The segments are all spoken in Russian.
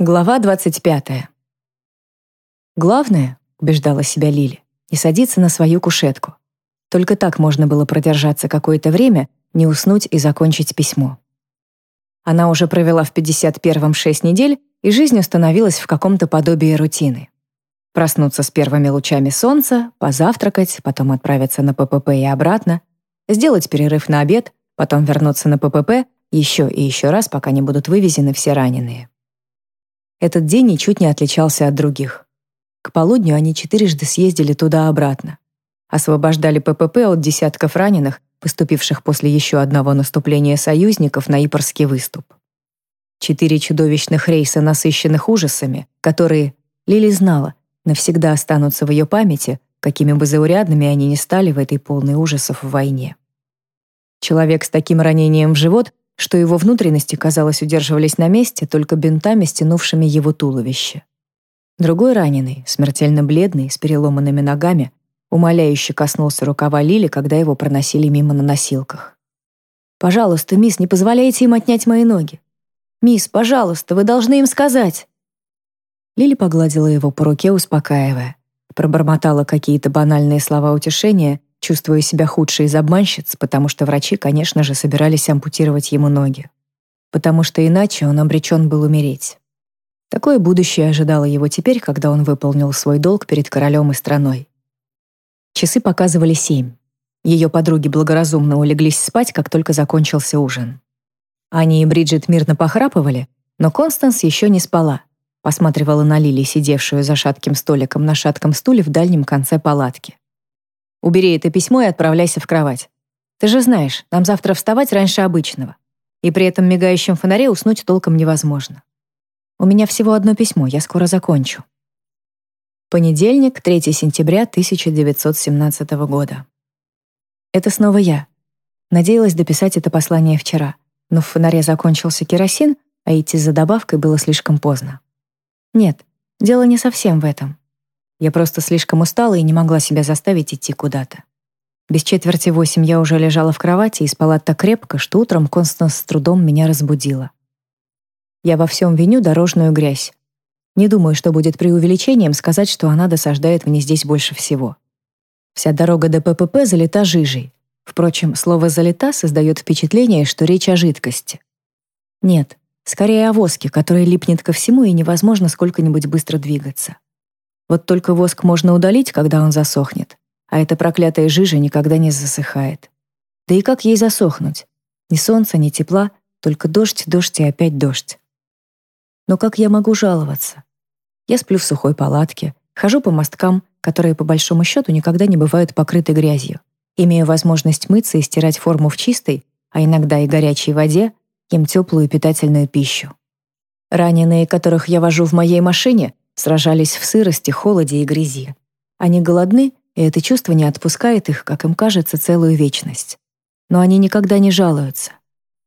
Глава 25. Главное, убеждала себя Лили, не садиться на свою кушетку. Только так можно было продержаться какое-то время, не уснуть и закончить письмо. Она уже провела в 51-м 6 недель, и жизнь установилась в каком-то подобии рутины. Проснуться с первыми лучами солнца, позавтракать, потом отправиться на ППП и обратно, сделать перерыв на обед, потом вернуться на ППП еще и еще раз, пока не будут вывезены все раненые. Этот день ничуть не отличался от других. К полудню они четырежды съездили туда-обратно. Освобождали ППП от десятков раненых, поступивших после еще одного наступления союзников на Ипорский выступ. Четыре чудовищных рейса, насыщенных ужасами, которые, Лили знала, навсегда останутся в ее памяти, какими бы заурядными они ни стали в этой полной ужасов войне. Человек с таким ранением в живот что его внутренности, казалось, удерживались на месте только бинтами, стянувшими его туловище. Другой раненый, смертельно бледный, с переломанными ногами, умоляюще коснулся рукава Лили, когда его проносили мимо на носилках. «Пожалуйста, мисс, не позволяйте им отнять мои ноги. Мисс, пожалуйста, вы должны им сказать». Лили погладила его по руке, успокаивая. Пробормотала какие-то банальные слова утешения чувствуя себя худшей из обманщиц, потому что врачи, конечно же, собирались ампутировать ему ноги. Потому что иначе он обречен был умереть. Такое будущее ожидало его теперь, когда он выполнил свой долг перед королем и страной. Часы показывали семь. Ее подруги благоразумно улеглись спать, как только закончился ужин. Ани и Бриджит мирно похрапывали, но Констанс еще не спала. Посматривала на Лили, сидевшую за шатким столиком на шатком стуле в дальнем конце палатки. Убери это письмо и отправляйся в кровать. Ты же знаешь, нам завтра вставать раньше обычного. И при этом мигающем фонаре уснуть толком невозможно. У меня всего одно письмо, я скоро закончу. Понедельник, 3 сентября 1917 года. Это снова я. Надеялась дописать это послание вчера, но в фонаре закончился керосин, а идти за добавкой было слишком поздно. Нет, дело не совсем в этом. Я просто слишком устала и не могла себя заставить идти куда-то. Без четверти восемь я уже лежала в кровати и спала так крепко, что утром Констанс с трудом меня разбудила. Я во всем виню дорожную грязь. Не думаю, что будет преувеличением сказать, что она досаждает мне здесь больше всего. Вся дорога до ППП залита жижей. Впрочем, слово «залита» создает впечатление, что речь о жидкости. Нет, скорее о воске, который липнет ко всему и невозможно сколько-нибудь быстро двигаться. Вот только воск можно удалить, когда он засохнет, а эта проклятая жижа никогда не засыхает. Да и как ей засохнуть? Ни солнца, ни тепла, только дождь, дождь и опять дождь. Но как я могу жаловаться? Я сплю в сухой палатке, хожу по мосткам, которые по большому счету никогда не бывают покрыты грязью. Имею возможность мыться и стирать форму в чистой, а иногда и горячей воде, ем теплую питательную пищу. Раненые, которых я вожу в моей машине, сражались в сырости, холоде и грязи. Они голодны, и это чувство не отпускает их, как им кажется, целую вечность. Но они никогда не жалуются.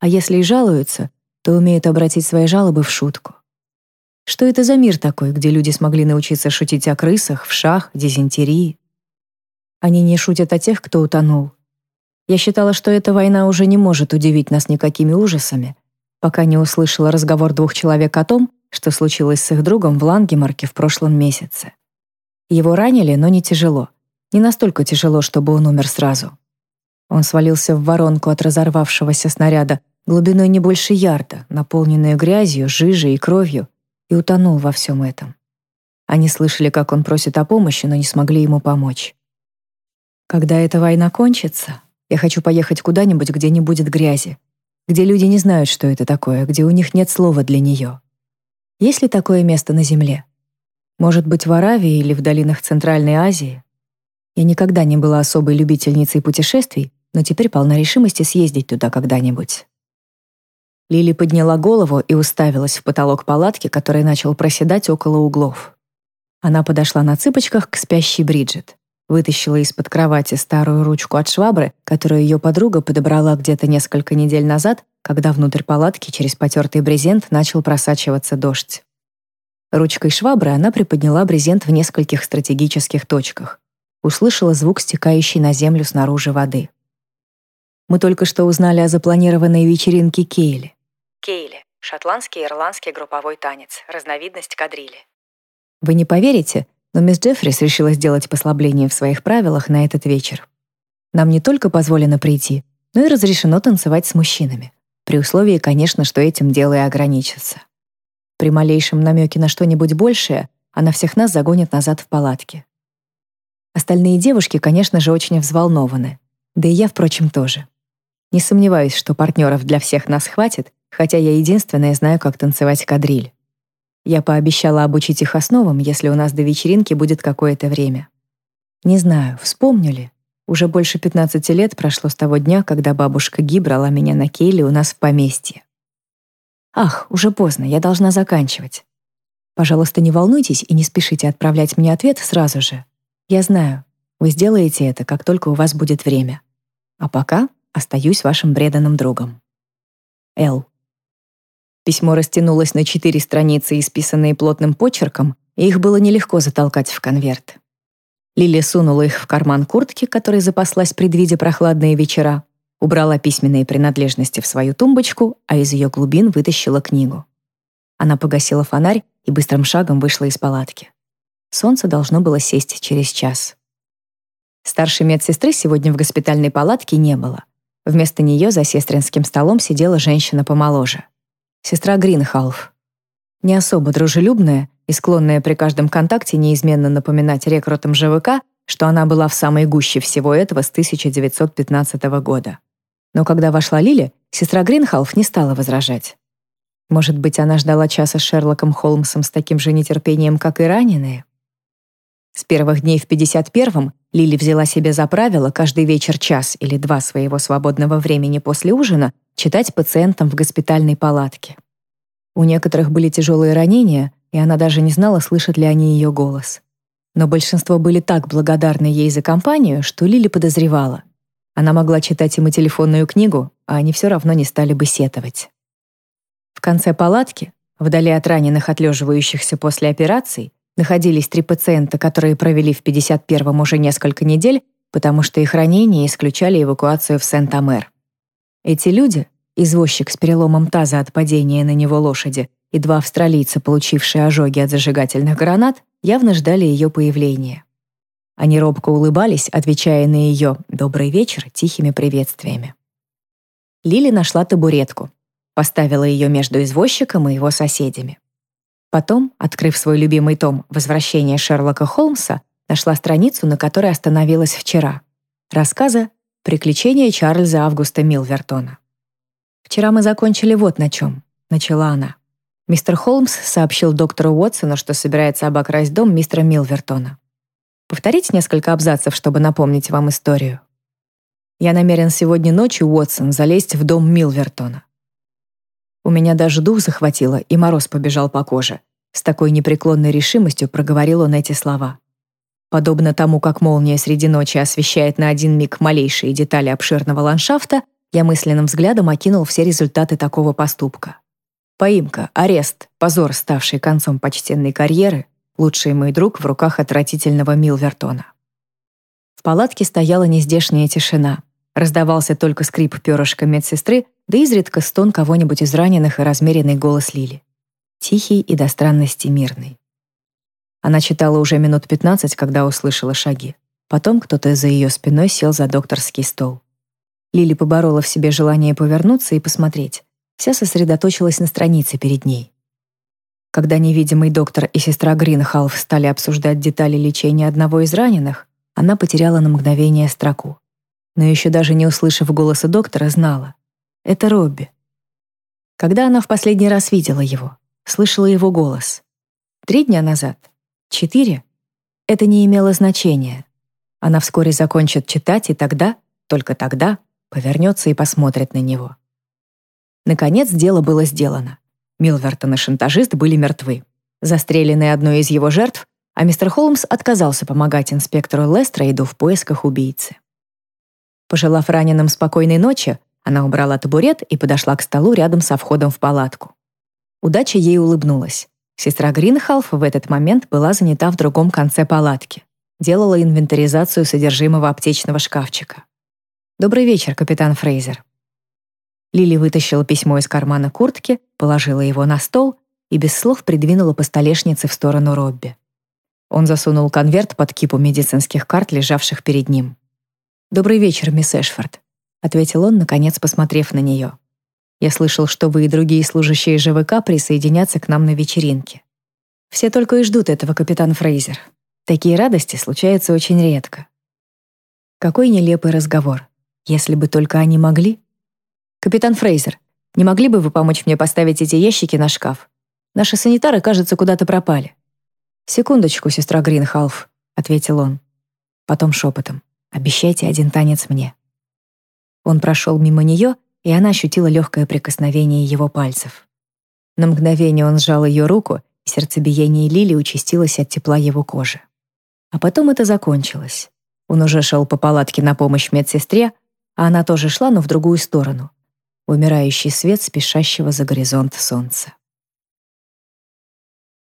А если и жалуются, то умеют обратить свои жалобы в шутку. Что это за мир такой, где люди смогли научиться шутить о крысах, вшах, дизентерии? Они не шутят о тех, кто утонул. Я считала, что эта война уже не может удивить нас никакими ужасами, пока не услышала разговор двух человек о том, что случилось с их другом в Лангемарке в прошлом месяце. Его ранили, но не тяжело. Не настолько тяжело, чтобы он умер сразу. Он свалился в воронку от разорвавшегося снаряда глубиной не больше ярда, наполненную грязью, жижей и кровью, и утонул во всем этом. Они слышали, как он просит о помощи, но не смогли ему помочь. Когда эта война кончится, я хочу поехать куда-нибудь, где не будет грязи, где люди не знают, что это такое, где у них нет слова для нее. Есть ли такое место на Земле? Может быть, в Аравии или в долинах Центральной Азии? Я никогда не была особой любительницей путешествий, но теперь полна решимости съездить туда когда-нибудь. Лили подняла голову и уставилась в потолок палатки, который начал проседать около углов. Она подошла на цыпочках к спящей Бриджит, вытащила из-под кровати старую ручку от швабры, которую ее подруга подобрала где-то несколько недель назад когда внутрь палатки через потертый брезент начал просачиваться дождь. Ручкой швабры она приподняла брезент в нескольких стратегических точках. Услышала звук стекающей на землю снаружи воды. Мы только что узнали о запланированной вечеринке Кейли. Кейли — Шотландский и ирландский групповой танец, разновидность кадрили. Вы не поверите, но мисс Джеффрис решила сделать послабление в своих правилах на этот вечер. Нам не только позволено прийти, но и разрешено танцевать с мужчинами, при условии, конечно, что этим дело и ограничится. При малейшем намеке на что-нибудь большее она всех нас загонит назад в палатки. Остальные девушки, конечно же, очень взволнованы. Да и я, впрочем, тоже. Не сомневаюсь, что партнеров для всех нас хватит, хотя я единственная знаю, как танцевать кадриль. Я пообещала обучить их основам, если у нас до вечеринки будет какое-то время. Не знаю, вспомню ли. Уже больше 15 лет прошло с того дня, когда бабушка Ги брала меня на Кейли у нас в поместье. Ах, уже поздно, я должна заканчивать. Пожалуйста, не волнуйтесь и не спешите отправлять мне ответ сразу же. Я знаю, вы сделаете это, как только у вас будет время. А пока остаюсь вашим преданным другом. Л. Письмо растянулось на четыре страницы, исписанные плотным почерком, и их было нелегко затолкать в конверт. Лили сунула их в карман куртки, которой запаслась, предвидя прохладные вечера, убрала письменные принадлежности в свою тумбочку, а из ее глубин вытащила книгу. Она погасила фонарь и быстрым шагом вышла из палатки. Солнце должно было сесть через час. Старшей медсестры сегодня в госпитальной палатке не было. Вместо нее за сестринским столом сидела женщина помоложе. Сестра Гринхалф. Не особо дружелюбная, и склонная при каждом контакте неизменно напоминать рекрутам ЖВК, что она была в самой гуще всего этого с 1915 года. Но когда вошла Лили, сестра Гринхалф не стала возражать. Может быть, она ждала часа с Шерлоком Холмсом с таким же нетерпением, как и раненые? С первых дней в 51-м Лили взяла себе за правило каждый вечер час или два своего свободного времени после ужина читать пациентам в госпитальной палатке. У некоторых были тяжелые ранения, и она даже не знала, слышат ли они ее голос. Но большинство были так благодарны ей за компанию, что Лили подозревала. Она могла читать им и телефонную книгу, а они все равно не стали бы сетовать. В конце палатки, вдали от раненых, отлеживающихся после операций, находились три пациента, которые провели в 51-м уже несколько недель, потому что их ранения исключали эвакуацию в Сент-Амер. Эти люди, извозчик с переломом таза от падения на него лошади и два австралийца, получившие ожоги от зажигательных гранат, явно ждали ее появления. Они робко улыбались, отвечая на ее «добрый вечер» тихими приветствиями. Лили нашла табуретку, поставила ее между извозчиком и его соседями. Потом, открыв свой любимый том «Возвращение Шерлока Холмса», нашла страницу, на которой остановилась вчера. Рассказа «Приключения Чарльза Августа Милвертона». «Вчера мы закончили вот на чем», — начала она. Мистер Холмс сообщил доктору Уотсону, что собирается обокрасть дом мистера Милвертона. Повторить несколько абзацев, чтобы напомнить вам историю. Я намерен сегодня ночью, Уотсон, залезть в дом Милвертона. У меня даже дух захватило, и мороз побежал по коже. С такой непреклонной решимостью проговорил он эти слова. Подобно тому, как молния среди ночи освещает на один миг малейшие детали обширного ландшафта, я мысленным взглядом окинул все результаты такого поступка. Поимка, арест, позор, ставший концом почтенной карьеры, лучший мой друг в руках отвратительного Милвертона. В палатке стояла нездешняя тишина. Раздавался только скрип перышка медсестры, да изредка стон кого-нибудь из раненых и размеренный голос Лили. Тихий и до странности мирный. Она читала уже минут пятнадцать, когда услышала шаги. Потом кто-то за ее спиной сел за докторский стол. Лили поборола в себе желание повернуться и посмотреть вся сосредоточилась на странице перед ней. Когда невидимый доктор и сестра Гринхалф стали обсуждать детали лечения одного из раненых, она потеряла на мгновение строку. Но еще даже не услышав голоса доктора, знала — это Робби. Когда она в последний раз видела его, слышала его голос? Три дня назад? Четыре? Это не имело значения. Она вскоре закончит читать, и тогда, только тогда, повернется и посмотрит на него. Наконец, дело было сделано. Милвертон и шантажист были мертвы. Застреленный одной из его жертв, а мистер Холмс отказался помогать инспектору Лестрейду в поисках убийцы. Пожелав раненым спокойной ночи, она убрала табурет и подошла к столу рядом со входом в палатку. Удача ей улыбнулась. Сестра Гринхалф в этот момент была занята в другом конце палатки. Делала инвентаризацию содержимого аптечного шкафчика. «Добрый вечер, капитан Фрейзер». Лили вытащила письмо из кармана куртки, положила его на стол и без слов придвинула по столешнице в сторону Робби. Он засунул конверт под кипу медицинских карт, лежавших перед ним. «Добрый вечер, мисс Эшфорд», — ответил он, наконец посмотрев на нее. «Я слышал, что вы и другие служащие ЖВК присоединятся к нам на вечеринке. Все только и ждут этого, капитан Фрейзер. Такие радости случаются очень редко». Какой нелепый разговор. Если бы только они могли. «Капитан Фрейзер, не могли бы вы помочь мне поставить эти ящики на шкаф? Наши санитары, кажется, куда-то пропали». «Секундочку, сестра Гринхалф», — ответил он. Потом шепотом. «Обещайте один танец мне». Он прошел мимо нее, и она ощутила легкое прикосновение его пальцев. На мгновение он сжал ее руку, и сердцебиение Лили участилось от тепла его кожи. А потом это закончилось. Он уже шел по палатке на помощь медсестре, а она тоже шла, но в другую сторону. Умирающий свет спешащего за горизонт солнца.